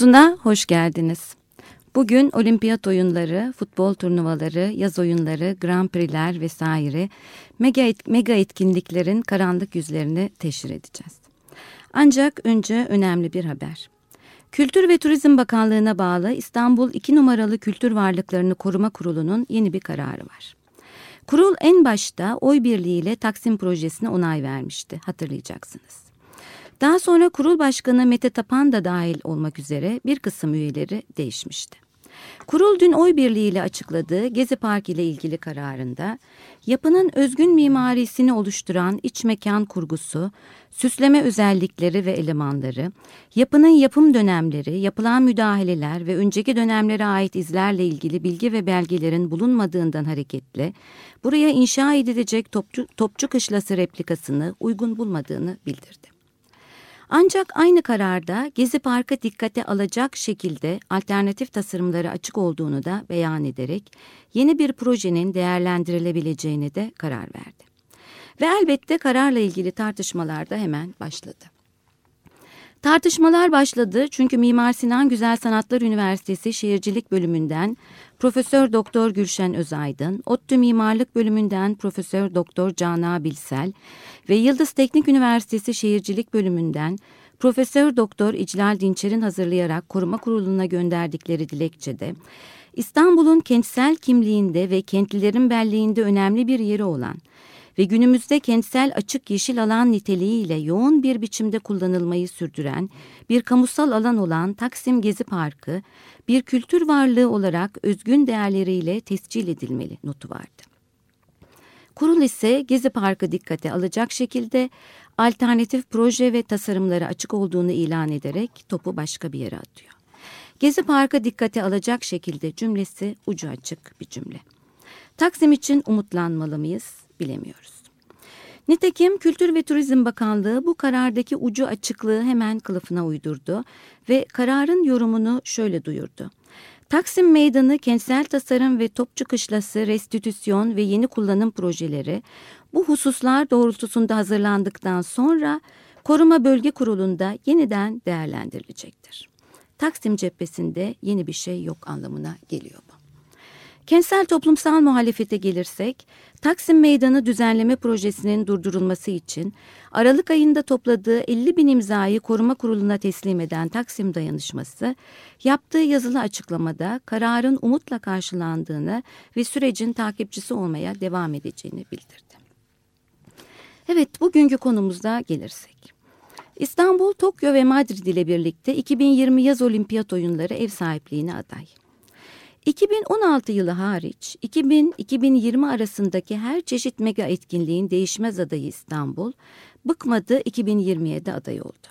Zuna hoş geldiniz. Bugün olimpiyat oyunları, futbol turnuvaları, yaz oyunları, Grand Prix'ler vesaire mega, et, mega etkinliklerin karanlık yüzlerini teşhir edeceğiz. Ancak önce önemli bir haber. Kültür ve Turizm Bakanlığı'na bağlı İstanbul 2 numaralı Kültür Varlıklarını Koruma Kurulu'nun yeni bir kararı var. Kurul en başta oy birliğiyle Taksim projesine onay vermişti hatırlayacaksınız. Daha sonra kurul başkanı Mete Tapan da dahil olmak üzere bir kısım üyeleri değişmişti. Kurul dün oy birliğiyle açıkladığı Gezi Park ile ilgili kararında yapının özgün mimarisini oluşturan iç mekan kurgusu, süsleme özellikleri ve elemanları, yapının yapım dönemleri, yapılan müdahaleler ve önceki dönemlere ait izlerle ilgili bilgi ve belgelerin bulunmadığından hareketle buraya inşa edilecek topçu, topçu kışlası replikasını uygun bulmadığını bildirdi. Ancak aynı kararda Gezi Parkı dikkate alacak şekilde alternatif tasarımları açık olduğunu da beyan ederek yeni bir projenin değerlendirilebileceğini de karar verdi. Ve elbette kararla ilgili tartışmalar da hemen başladı. Tartışmalar başladı çünkü Mimar Sinan Güzel Sanatlar Üniversitesi Şehircilik Bölümünden Profesör Doktor Gülşen Özaydın, ODTÜ Mimarlık Bölümünden Profesör Doktor Cana Bilsel ve Yıldız Teknik Üniversitesi Şehircilik Bölümünden Profesör Doktor İclal Dinçer'in hazırlayarak koruma kuruluna gönderdikleri dilekçede İstanbul'un kentsel kimliğinde ve kentlilerin belleğinde önemli bir yeri olan ve günümüzde kentsel açık yeşil alan niteliğiyle yoğun bir biçimde kullanılmayı sürdüren bir kamusal alan olan Taksim Gezi Parkı bir kültür varlığı olarak özgün değerleriyle tescil edilmeli notu vardı. Kurul ise Gezi Parkı dikkate alacak şekilde alternatif proje ve tasarımları açık olduğunu ilan ederek topu başka bir yere atıyor. Gezi Parkı dikkate alacak şekilde cümlesi ucu açık bir cümle. Taksim için umutlanmalı mıyız bilemiyoruz. Nitekim Kültür ve Turizm Bakanlığı bu karardaki ucu açıklığı hemen kılıfına uydurdu ve kararın yorumunu şöyle duyurdu. Taksim Meydanı kentsel tasarım ve Topçu Kışlası restitüsyon ve yeni kullanım projeleri bu hususlar doğrultusunda hazırlandıktan sonra Koruma Bölge Kurulu'nda yeniden değerlendirilecektir. Taksim cephesinde yeni bir şey yok anlamına geliyor. Kentsel toplumsal muhalefete gelirsek, Taksim Meydanı düzenleme projesinin durdurulması için Aralık ayında topladığı 50 bin imzayı koruma kuruluna teslim eden Taksim Dayanışması, yaptığı yazılı açıklamada kararın umutla karşılandığını ve sürecin takipçisi olmaya devam edeceğini bildirdi. Evet, bugünkü konumuzda gelirsek. İstanbul, Tokyo ve Madrid ile birlikte 2020 yaz olimpiyat oyunları ev sahipliğine aday. 2016 yılı hariç 2000-2020 arasındaki her çeşit mega etkinliğin değişmez adayı İstanbul, bıkmadı 2027 aday oldu.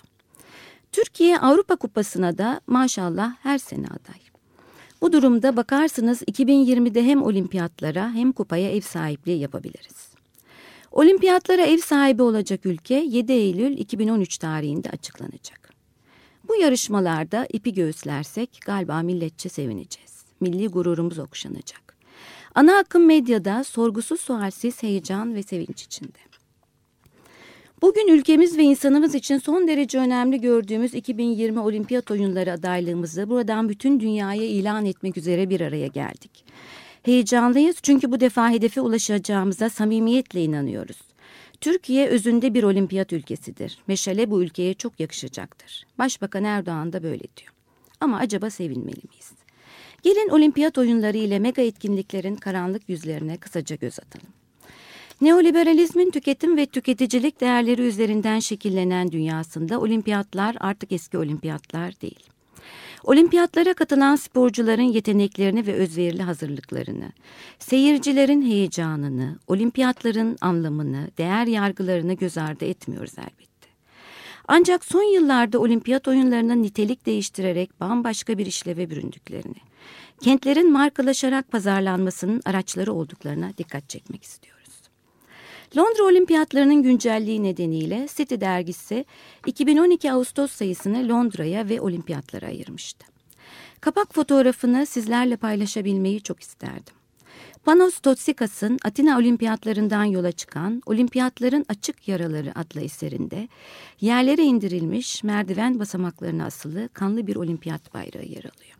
Türkiye Avrupa Kupası'na da maşallah her sene aday. Bu durumda bakarsınız 2020'de hem olimpiyatlara hem kupaya ev sahipliği yapabiliriz. Olimpiyatlara ev sahibi olacak ülke 7 Eylül 2013 tarihinde açıklanacak. Bu yarışmalarda ipi göğüslersek galiba milletçe sevineceğiz milli gururumuz okşanacak. Ana akım medyada sorgusuz sualsiz heyecan ve sevinç içinde. Bugün ülkemiz ve insanımız için son derece önemli gördüğümüz 2020 Olimpiyat Oyunları adaylığımızı buradan bütün dünyaya ilan etmek üzere bir araya geldik. Heyecanlıyız çünkü bu defa hedefe ulaşacağımıza samimiyetle inanıyoruz. Türkiye özünde bir olimpiyat ülkesidir. Meşale bu ülkeye çok yakışacaktır. Başbakan Erdoğan da böyle diyor. Ama acaba sevinmeli miyiz? Gelin olimpiyat oyunları ile mega etkinliklerin karanlık yüzlerine kısaca göz atalım. Neoliberalizmin tüketim ve tüketicilik değerleri üzerinden şekillenen dünyasında olimpiyatlar artık eski olimpiyatlar değil. Olimpiyatlara katılan sporcuların yeteneklerini ve özverili hazırlıklarını, seyircilerin heyecanını, olimpiyatların anlamını, değer yargılarını göz ardı etmiyoruz elbette. Ancak son yıllarda olimpiyat oyunlarının nitelik değiştirerek bambaşka bir işleve büründüklerini, kentlerin markalaşarak pazarlanmasının araçları olduklarına dikkat çekmek istiyoruz. Londra Olimpiyatlarının güncelliği nedeniyle City dergisi 2012 Ağustos sayısını Londra'ya ve olimpiyatlara ayırmıştı. Kapak fotoğrafını sizlerle paylaşabilmeyi çok isterdim. Panos Totsikas'ın Atina Olimpiyatlarından yola çıkan Olimpiyatların Açık Yaraları adlı eserinde yerlere indirilmiş merdiven basamaklarına asılı kanlı bir olimpiyat bayrağı yer alıyor.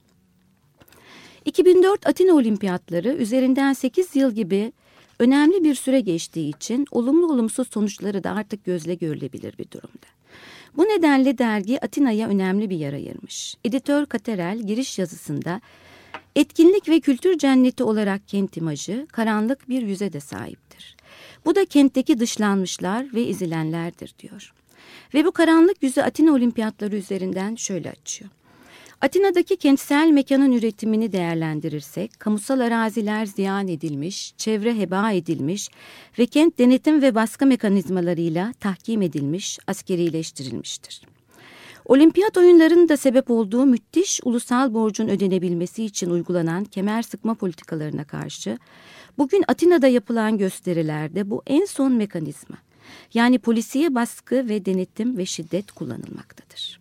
2004 Atina Olimpiyatları üzerinden 8 yıl gibi önemli bir süre geçtiği için olumlu olumsuz sonuçları da artık gözle görülebilir bir durumda. Bu nedenle dergi Atina'ya önemli bir yer ayırmış. Editör Katerel giriş yazısında etkinlik ve kültür cenneti olarak kent imajı karanlık bir yüze de sahiptir. Bu da kentteki dışlanmışlar ve ezilenlerdir diyor. Ve bu karanlık yüzü Atina olimpiyatları üzerinden şöyle açıyor. Atina'daki kentsel mekanın üretimini değerlendirirsek, kamusal araziler ziyan edilmiş, çevre heba edilmiş ve kent denetim ve baskı mekanizmalarıyla tahkim edilmiş, askerileştirilmiştir. Olimpiyat oyunlarının da sebep olduğu müthiş ulusal borcun ödenebilmesi için uygulanan kemer sıkma politikalarına karşı, bugün Atina'da yapılan gösterilerde bu en son mekanizma, yani polisiye baskı ve denetim ve şiddet kullanılmaktadır.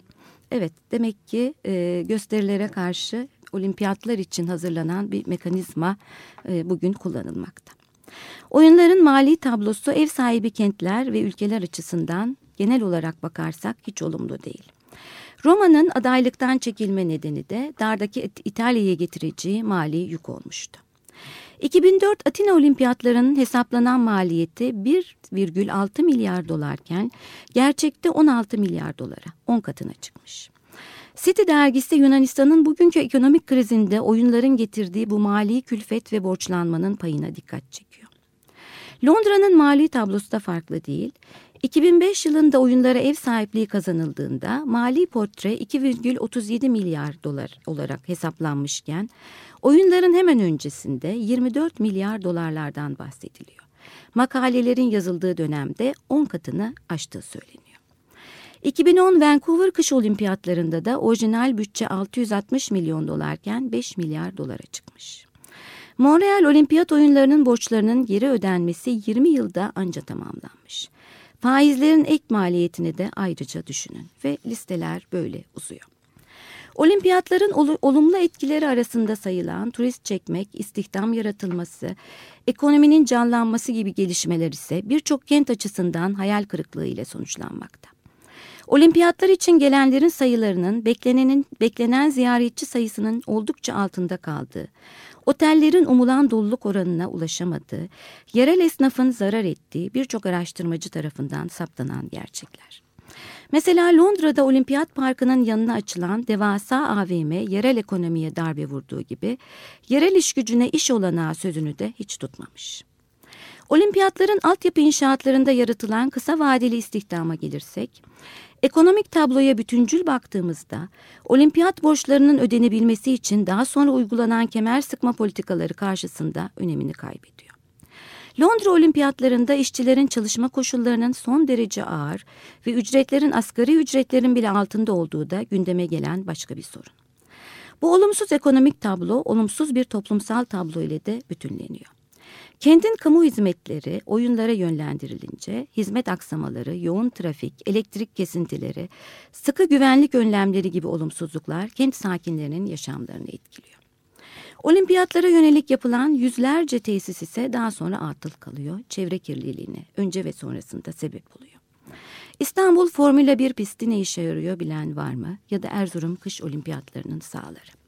Evet demek ki e, gösterilere karşı olimpiyatlar için hazırlanan bir mekanizma e, bugün kullanılmakta. Oyunların mali tablosu ev sahibi kentler ve ülkeler açısından genel olarak bakarsak hiç olumlu değil. Roma'nın adaylıktan çekilme nedeni de dardaki İtalya'ya getireceği mali yük olmuştu. 2004 Atina Olimpiyatlarının hesaplanan maliyeti 1,6 milyar dolarken gerçekte 16 milyar dolara 10 katına çıkmış. City dergisi Yunanistan'ın bugünkü ekonomik krizinde oyunların getirdiği bu mali külfet ve borçlanmanın payına dikkat çekiyor. Londra'nın mali tablosu da farklı değil. 2005 yılında oyunlara ev sahipliği kazanıldığında mali portre 2,37 milyar dolar olarak hesaplanmışken oyunların hemen öncesinde 24 milyar dolarlardan bahsediliyor. Makalelerin yazıldığı dönemde 10 katını aştığı söyleniyor. 2010 Vancouver kış olimpiyatlarında da orijinal bütçe 660 milyon dolarken 5 milyar dolara çıkmış. Montreal Olimpiyat oyunlarının borçlarının geri ödenmesi 20 yılda anca tamamlanmış. Faizlerin ek maliyetini de ayrıca düşünün ve listeler böyle uzuyor. Olimpiyatların ol olumlu etkileri arasında sayılan turist çekmek, istihdam yaratılması, ekonominin canlanması gibi gelişmeler ise birçok kent açısından hayal kırıklığı ile sonuçlanmakta. Olimpiyatlar için gelenlerin sayılarının beklenenin beklenen ziyaretçi sayısının oldukça altında kaldığı, otellerin umulan doluluk oranına ulaşamadığı, yerel esnafın zarar ettiği birçok araştırmacı tarafından saptanan gerçekler. Mesela Londra'da Olimpiyat Parkı'nın yanına açılan devasa AVM yerel ekonomiye darbe vurduğu gibi yerel iş gücüne iş olanağı sözünü de hiç tutmamış. Olimpiyatların altyapı inşaatlarında yaratılan kısa vadeli istihdama gelirsek, Ekonomik tabloya bütüncül baktığımızda olimpiyat borçlarının ödenebilmesi için daha sonra uygulanan kemer sıkma politikaları karşısında önemini kaybediyor. Londra olimpiyatlarında işçilerin çalışma koşullarının son derece ağır ve ücretlerin asgari ücretlerin bile altında olduğu da gündeme gelen başka bir sorun. Bu olumsuz ekonomik tablo olumsuz bir toplumsal tablo ile de bütünleniyor. Kentin kamu hizmetleri oyunlara yönlendirilince hizmet aksamaları, yoğun trafik, elektrik kesintileri, sıkı güvenlik önlemleri gibi olumsuzluklar kent sakinlerinin yaşamlarını etkiliyor. Olimpiyatlara yönelik yapılan yüzlerce tesis ise daha sonra atıl kalıyor. Çevre kirliliğine önce ve sonrasında sebep oluyor. İstanbul Formula 1 pisti ne işe yarıyor bilen var mı? Ya da Erzurum kış olimpiyatlarının sahaları.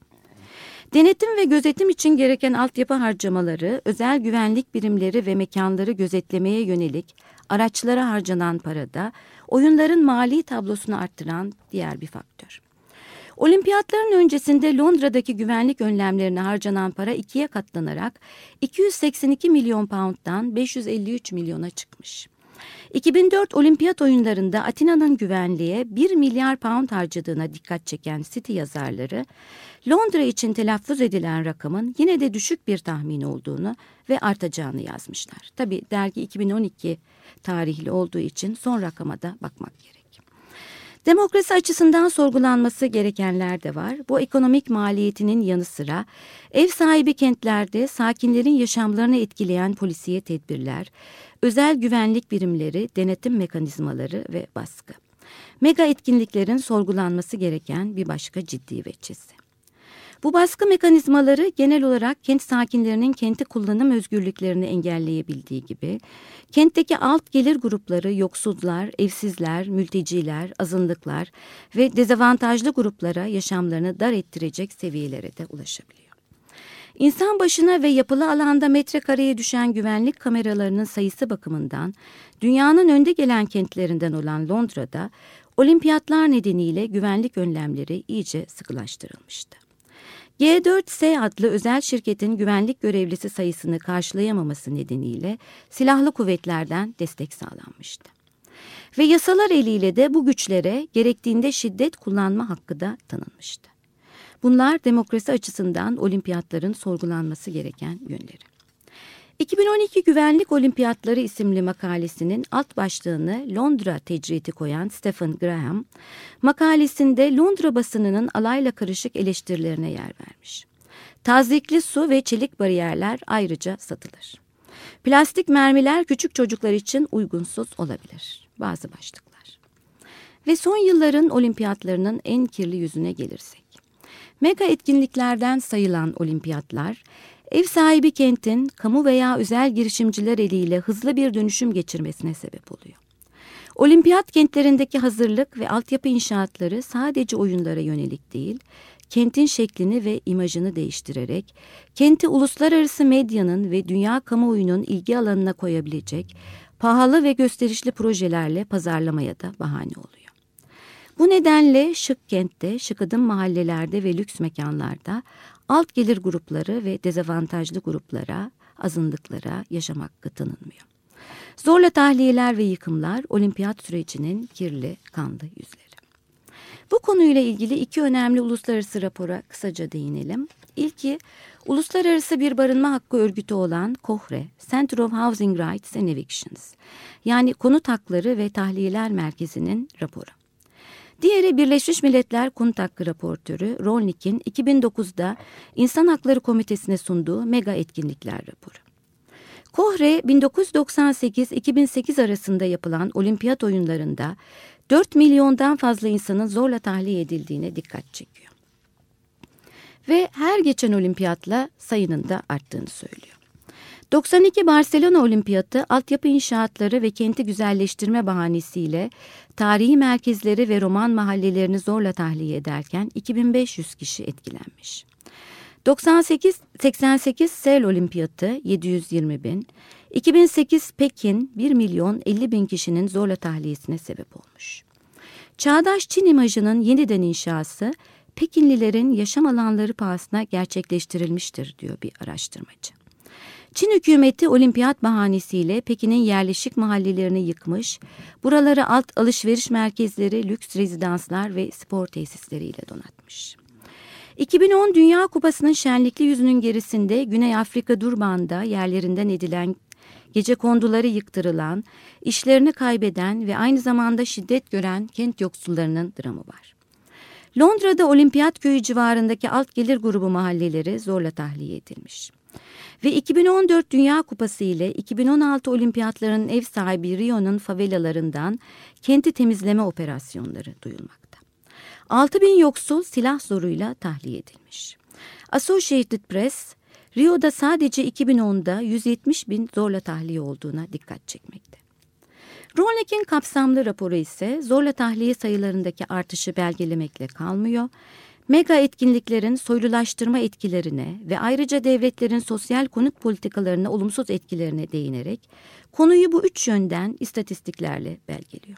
Denetim ve gözetim için gereken altyapı harcamaları, özel güvenlik birimleri ve mekanları gözetlemeye yönelik araçlara harcanan para da oyunların mali tablosunu arttıran diğer bir faktör. Olimpiyatların öncesinde Londra'daki güvenlik önlemlerine harcanan para ikiye katlanarak 282 milyon pound'dan 553 milyona çıkmış. 2004 olimpiyat oyunlarında Atina'nın güvenliğe 1 milyar pound harcadığına dikkat çeken City yazarları, Londra için telaffuz edilen rakamın yine de düşük bir tahmin olduğunu ve artacağını yazmışlar. Tabi dergi 2012 tarihli olduğu için son rakama da bakmak gerek. Demokrasi açısından sorgulanması gerekenler de var. Bu ekonomik maliyetinin yanı sıra ev sahibi kentlerde sakinlerin yaşamlarını etkileyen polisiye tedbirler, özel güvenlik birimleri, denetim mekanizmaları ve baskı. Mega etkinliklerin sorgulanması gereken bir başka ciddi veçesi. Bu baskı mekanizmaları genel olarak kent sakinlerinin kenti kullanım özgürlüklerini engelleyebildiği gibi, kentteki alt gelir grupları, yoksullar, evsizler, mülteciler, azınlıklar ve dezavantajlı gruplara yaşamlarını dar ettirecek seviyelere de ulaşabiliyor. İnsan başına ve yapılı alanda metrekareye düşen güvenlik kameralarının sayısı bakımından dünyanın önde gelen kentlerinden olan Londra'da olimpiyatlar nedeniyle güvenlik önlemleri iyice sıkılaştırılmıştı. G4S adlı özel şirketin güvenlik görevlisi sayısını karşılayamaması nedeniyle silahlı kuvvetlerden destek sağlanmıştı. Ve yasalar eliyle de bu güçlere gerektiğinde şiddet kullanma hakkı da tanınmıştı. Bunlar demokrasi açısından olimpiyatların sorgulanması gereken yönleri. 2012 Güvenlik Olimpiyatları isimli makalesinin alt başlığını Londra tecriti koyan Stephen Graham, makalesinde Londra basınının alayla karışık eleştirilerine yer vermiş. Tazikli su ve çelik bariyerler ayrıca satılır. Plastik mermiler küçük çocuklar için uygunsuz olabilir. Bazı başlıklar. Ve son yılların olimpiyatlarının en kirli yüzüne gelirsek. Mega etkinliklerden sayılan olimpiyatlar, ev sahibi kentin kamu veya özel girişimciler eliyle hızlı bir dönüşüm geçirmesine sebep oluyor. Olimpiyat kentlerindeki hazırlık ve altyapı inşaatları sadece oyunlara yönelik değil, kentin şeklini ve imajını değiştirerek, kenti uluslararası medyanın ve dünya kamuoyunun ilgi alanına koyabilecek pahalı ve gösterişli projelerle pazarlamaya da bahane oluyor. Bu nedenle şık kentte, şık adım mahallelerde ve lüks mekanlarda alt gelir grupları ve dezavantajlı gruplara, azınlıklara yaşam hakkı tanınmıyor. Zorla tahliyeler ve yıkımlar olimpiyat sürecinin kirli, kanlı yüzleri. Bu konuyla ilgili iki önemli uluslararası rapora kısaca değinelim. İlki, uluslararası bir barınma hakkı örgütü olan COHRE, Center of Housing Rights and Evictions, yani konut hakları ve tahliyeler merkezinin raporu. Diğeri Birleşmiş Milletler Konut Hakkı raportörü Rolnik'in 2009'da İnsan Hakları Komitesi'ne sunduğu mega etkinlikler raporu. Kohre 1998-2008 arasında yapılan olimpiyat oyunlarında 4 milyondan fazla insanın zorla tahliye edildiğine dikkat çekiyor. Ve her geçen olimpiyatla sayının da arttığını söylüyor. 92 Barcelona Olimpiyatı altyapı inşaatları ve kenti güzelleştirme bahanesiyle tarihi merkezleri ve roman mahallelerini zorla tahliye ederken 2500 kişi etkilenmiş. 98 88 Seul Olimpiyatı 720 bin, 2008 Pekin 1 milyon 50 bin kişinin zorla tahliyesine sebep olmuş. Çağdaş Çin imajının yeniden inşası Pekinlilerin yaşam alanları pahasına gerçekleştirilmiştir diyor bir araştırmacı. Çin hükümeti olimpiyat bahanesiyle Pekin'in yerleşik mahallelerini yıkmış, buraları alt alışveriş merkezleri, lüks rezidanslar ve spor tesisleriyle donatmış. 2010 Dünya Kupası'nın şenlikli yüzünün gerisinde Güney Afrika Durban'da yerlerinden edilen gece konduları yıktırılan, işlerini kaybeden ve aynı zamanda şiddet gören kent yoksullarının dramı var. Londra'da Olimpiyat Köyü civarındaki alt gelir grubu mahalleleri zorla tahliye edilmiş. Ve 2014 Dünya Kupası ile 2016 olimpiyatlarının ev sahibi Rio'nun favelalarından kenti temizleme operasyonları duyulmakta. 6 bin yoksul silah zoruyla tahliye edilmiş. Associated Press, Rio'da sadece 2010'da 170 bin zorla tahliye olduğuna dikkat çekmekte. Rolnick'in kapsamlı raporu ise zorla tahliye sayılarındaki artışı belgelemekle kalmıyor mega etkinliklerin soylulaştırma etkilerine ve ayrıca devletlerin sosyal konut politikalarına olumsuz etkilerine değinerek konuyu bu üç yönden istatistiklerle belgeliyor.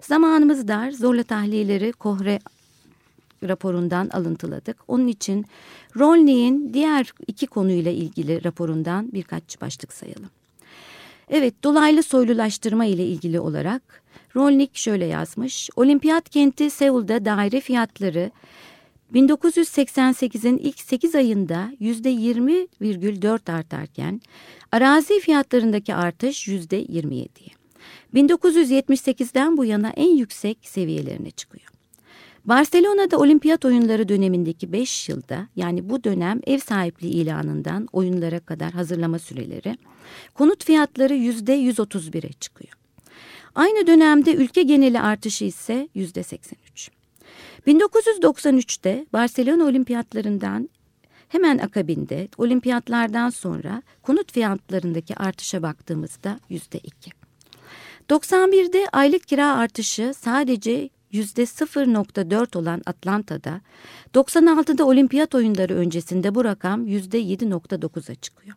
Zamanımız dar, zorla tahliyeleri Kohre raporundan alıntıladık. Onun için Rolney'in diğer iki konuyla ilgili raporundan birkaç başlık sayalım. Evet, dolaylı soylulaştırma ile ilgili olarak Rolnik şöyle yazmış. Olimpiyat kenti Seul'da daire fiyatları 1988'in ilk 8 ayında %20,4 artarken arazi fiyatlarındaki artış %27'ye. 1978'den bu yana en yüksek seviyelerine çıkıyor. Barcelona'da olimpiyat oyunları dönemindeki 5 yılda yani bu dönem ev sahipliği ilanından oyunlara kadar hazırlama süreleri konut fiyatları %131'e çıkıyor. Aynı dönemde ülke geneli artışı ise %83. 1993'te Barcelona olimpiyatlarından hemen akabinde olimpiyatlardan sonra konut fiyatlarındaki artışa baktığımızda %2. 91'de aylık kira artışı sadece %0.4 olan Atlanta'da, 96'da olimpiyat oyunları öncesinde bu rakam %7.9'a çıkıyor.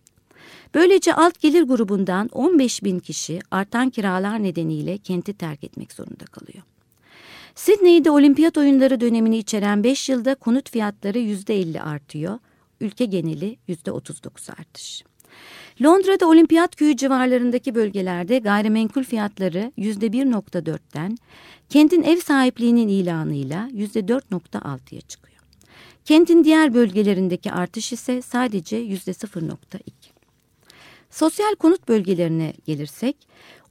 Böylece alt gelir grubundan 15 bin kişi artan kiralar nedeniyle kenti terk etmek zorunda kalıyor. Sydney'de olimpiyat oyunları dönemini içeren 5 yılda konut fiyatları %50 artıyor, ülke geneli %39 artış. Londra'da olimpiyat köyü civarlarındaki bölgelerde gayrimenkul fiyatları %1.4'ten kentin ev sahipliğinin ilanıyla %4.6'ya çıkıyor. Kentin diğer bölgelerindeki artış ise sadece %0.2. Sosyal konut bölgelerine gelirsek,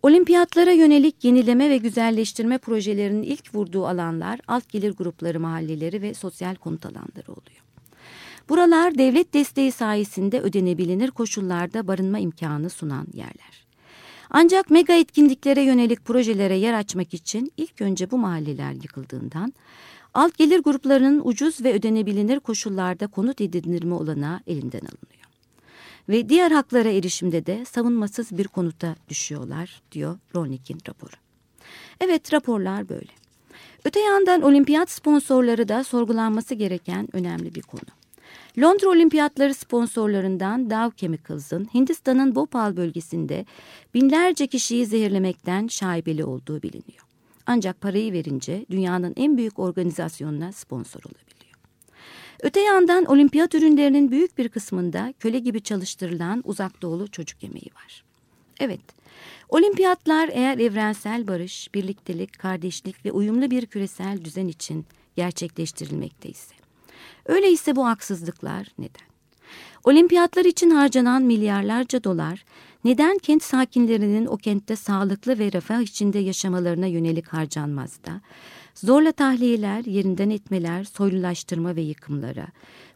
olimpiyatlara yönelik yenileme ve güzelleştirme projelerinin ilk vurduğu alanlar alt gelir grupları mahalleleri ve sosyal konut alanları oluyor. Buralar devlet desteği sayesinde ödenebilir koşullarda barınma imkanı sunan yerler. Ancak mega etkinliklere yönelik projelere yer açmak için ilk önce bu mahalleler yıkıldığından alt gelir gruplarının ucuz ve ödenebilir koşullarda konut edinilme olanağı elinden alınıyor. Ve diğer haklara erişimde de savunmasız bir konuta düşüyorlar diyor Rolnik'in raporu. Evet raporlar böyle. Öte yandan olimpiyat sponsorları da sorgulanması gereken önemli bir konu. Londra Olimpiyatları sponsorlarından Dow Chemicals'ın Hindistan'ın Bhopal bölgesinde binlerce kişiyi zehirlemekten şaibeli olduğu biliniyor. Ancak parayı verince dünyanın en büyük organizasyonuna sponsor olabiliyor. Öte yandan olimpiyat ürünlerinin büyük bir kısmında köle gibi çalıştırılan uzak doğulu çocuk yemeği var. Evet, olimpiyatlar eğer evrensel barış, birliktelik, kardeşlik ve uyumlu bir küresel düzen için gerçekleştirilmekteyse, Öyleyse bu haksızlıklar neden? Olimpiyatlar için harcanan milyarlarca dolar neden kent sakinlerinin o kentte sağlıklı ve refah içinde yaşamalarına yönelik harcanmaz da zorla tahliyeler, yerinden etmeler, soylulaştırma ve yıkımlara,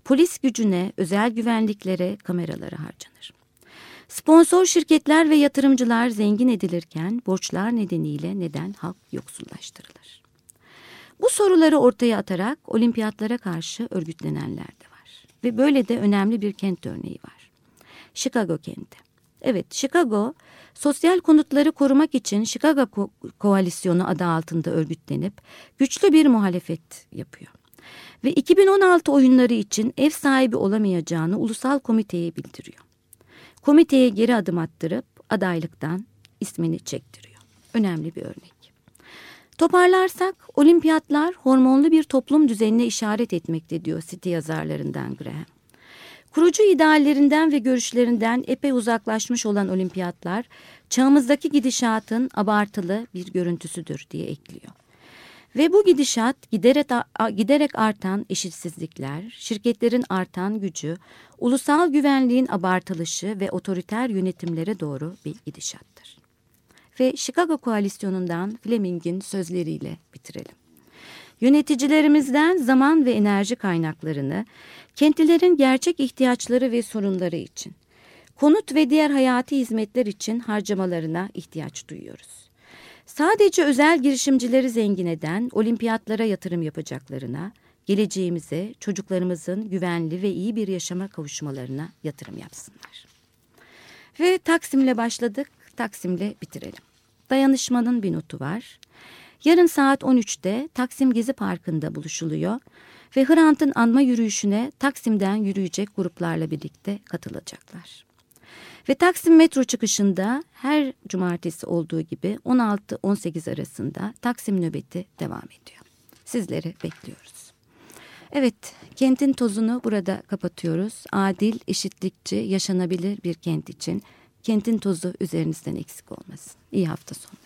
polis gücüne, özel güvenliklere, kameralara harcanır. Sponsor şirketler ve yatırımcılar zengin edilirken borçlar nedeniyle neden halk yoksullaştırılır? Bu soruları ortaya atarak olimpiyatlara karşı örgütlenenler de var. Ve böyle de önemli bir kent örneği var. Chicago kenti. Evet, Chicago sosyal konutları korumak için Chicago Ko Koalisyonu adı altında örgütlenip güçlü bir muhalefet yapıyor. Ve 2016 oyunları için ev sahibi olamayacağını ulusal komiteye bildiriyor. Komiteye geri adım attırıp adaylıktan ismini çektiriyor. Önemli bir örnek. Toparlarsak olimpiyatlar hormonlu bir toplum düzenine işaret etmekte diyor City yazarlarından Graham. Kurucu ideallerinden ve görüşlerinden epey uzaklaşmış olan olimpiyatlar çağımızdaki gidişatın abartılı bir görüntüsüdür diye ekliyor. Ve bu gidişat giderek, giderek artan eşitsizlikler, şirketlerin artan gücü, ulusal güvenliğin abartılışı ve otoriter yönetimlere doğru bir gidişattır ve Chicago Koalisyonu'ndan Fleming'in sözleriyle bitirelim. Yöneticilerimizden zaman ve enerji kaynaklarını kentlilerin gerçek ihtiyaçları ve sorunları için, konut ve diğer hayati hizmetler için harcamalarına ihtiyaç duyuyoruz. Sadece özel girişimcileri zengin eden olimpiyatlara yatırım yapacaklarına, geleceğimize, çocuklarımızın güvenli ve iyi bir yaşama kavuşmalarına yatırım yapsınlar. Ve Taksim'le başladık, Taksim'le bitirelim. Dayanışmanın bir notu var. Yarın saat 13'te Taksim Gezi Parkı'nda buluşuluyor ve Hrant'ın anma yürüyüşüne Taksim'den yürüyecek gruplarla birlikte katılacaklar. Ve Taksim metro çıkışında her cumartesi olduğu gibi 16-18 arasında Taksim nöbeti devam ediyor. Sizleri bekliyoruz. Evet, kentin tozunu burada kapatıyoruz. Adil, eşitlikçi, yaşanabilir bir kent için Kentin tozu üzerinizden eksik olmasın. İyi hafta sonları.